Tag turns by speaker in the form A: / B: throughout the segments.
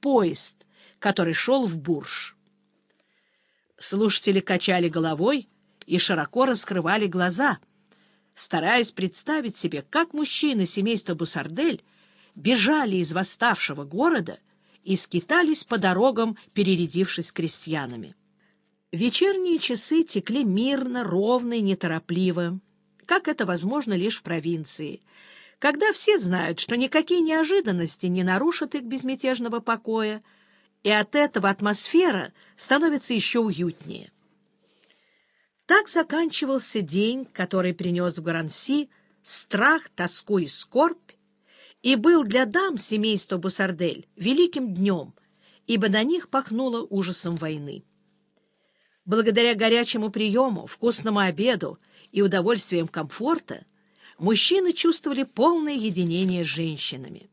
A: поезд, который шел в Бурж. Слушатели качали головой и широко раскрывали глаза, стараясь представить себе, как мужчины семейства Бусардель бежали из восставшего города и скитались по дорогам, перередившись крестьянами. Вечерние часы текли мирно, ровно и неторопливо, как это возможно лишь в провинции, когда все знают, что никакие неожиданности не нарушат их безмятежного покоя, и от этого атмосфера становится еще уютнее. Так заканчивался день, который принес в Гаранси страх, тоску и скорбь, и был для дам семейства Бусардель великим днем, ибо на них пахнуло ужасом войны. Благодаря горячему приему, вкусному обеду и удовольствиям комфорта мужчины чувствовали полное единение с женщинами.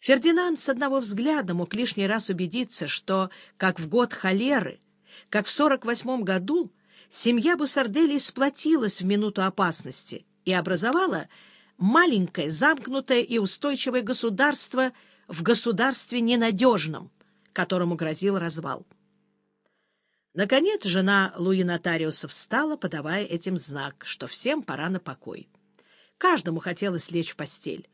A: Фердинанд с одного взгляда мог лишний раз убедиться, что, как в год холеры, как в 48 году, семья Бусарделей сплотилась в минуту опасности и образовала маленькое, замкнутое и устойчивое государство в государстве ненадежном, которому грозил развал. Наконец жена Луи Нотариуса встала, подавая этим знак, что всем пора на покой. Каждому хотелось лечь в постель.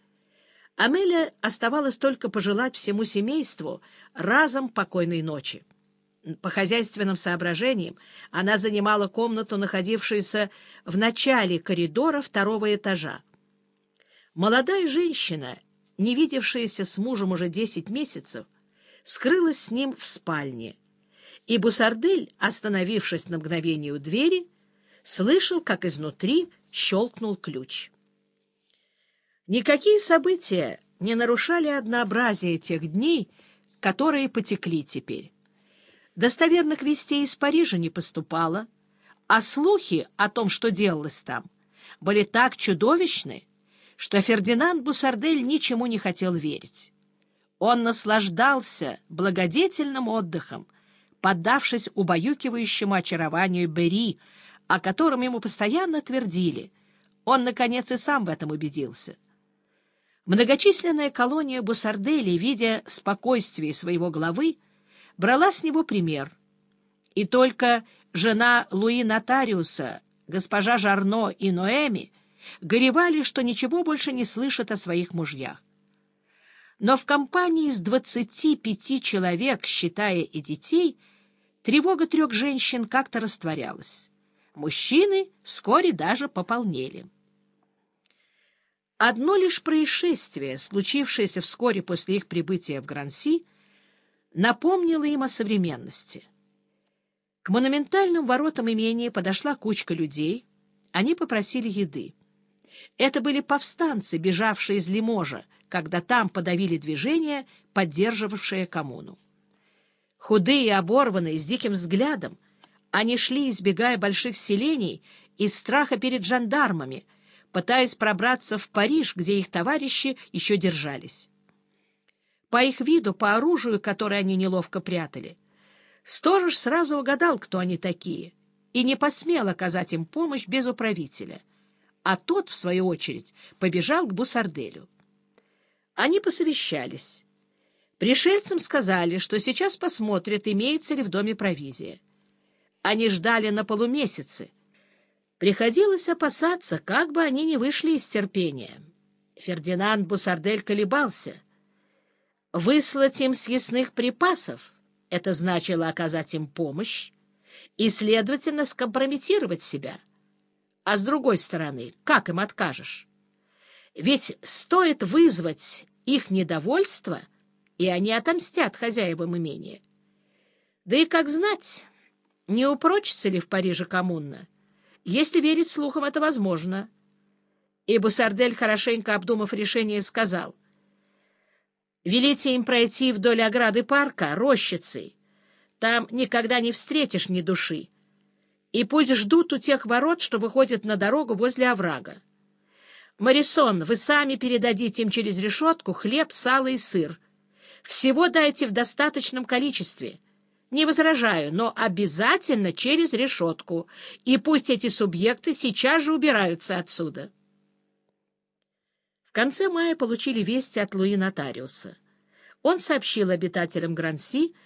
A: Амелия оставалось только пожелать всему семейству разом покойной ночи. По хозяйственным соображениям она занимала комнату, находившуюся в начале коридора второго этажа. Молодая женщина, не видевшаяся с мужем уже десять месяцев, скрылась с ним в спальне — и Бусардель, остановившись на мгновение у двери, слышал, как изнутри щелкнул ключ. Никакие события не нарушали однообразие тех дней, которые потекли теперь. Достоверных вестей из Парижа не поступало, а слухи о том, что делалось там, были так чудовищны, что Фердинанд Бусардель ничему не хотел верить. Он наслаждался благодетельным отдыхом, поддавшись убаюкивающему очарованию Бери, о котором ему постоянно твердили. Он, наконец, и сам в этом убедился. Многочисленная колония Бусарделей, видя спокойствие своего главы, брала с него пример. И только жена Луи Нотариуса, госпожа Жарно и Ноэми горевали, что ничего больше не слышат о своих мужьях. Но в компании из двадцати пяти человек, считая и детей, Тревога трех женщин как-то растворялась. Мужчины вскоре даже пополнели. Одно лишь происшествие, случившееся вскоре после их прибытия в Гранси, напомнило им о современности. К монументальным воротам имения подошла кучка людей. Они попросили еды. Это были повстанцы, бежавшие из Лиможа, когда там подавили движение, поддерживавшее коммуну. Худые, оборванные, с диким взглядом, они шли, избегая больших селений, из страха перед жандармами, пытаясь пробраться в Париж, где их товарищи еще держались. По их виду, по оружию, которое они неловко прятали, сторож сразу угадал, кто они такие, и не посмел оказать им помощь без управителя, а тот, в свою очередь, побежал к Бусарделю. Они посовещались. Пришельцам сказали, что сейчас посмотрят, имеется ли в доме провизия. Они ждали на полумесяце. Приходилось опасаться, как бы они не вышли из терпения. Фердинанд Бусардель колебался. Выслать им съестных припасов — это значило оказать им помощь и, следовательно, скомпрометировать себя. А с другой стороны, как им откажешь? Ведь стоит вызвать их недовольство — и они отомстят хозяевам имения. Да и как знать, не упрочится ли в Париже коммуна? Если верить слухам, это возможно. И Бусардель, хорошенько обдумав решение, сказал, «Велите им пройти вдоль ограды парка, рощицей. Там никогда не встретишь ни души. И пусть ждут у тех ворот, что выходят на дорогу возле оврага. Марисон, вы сами передадите им через решетку хлеб, сало и сыр, всего дайте в достаточном количестве. Не возражаю, но обязательно через решетку, и пусть эти субъекты сейчас же убираются отсюда. В конце мая получили вести от Луи Нотариуса. Он сообщил обитателям Гранси,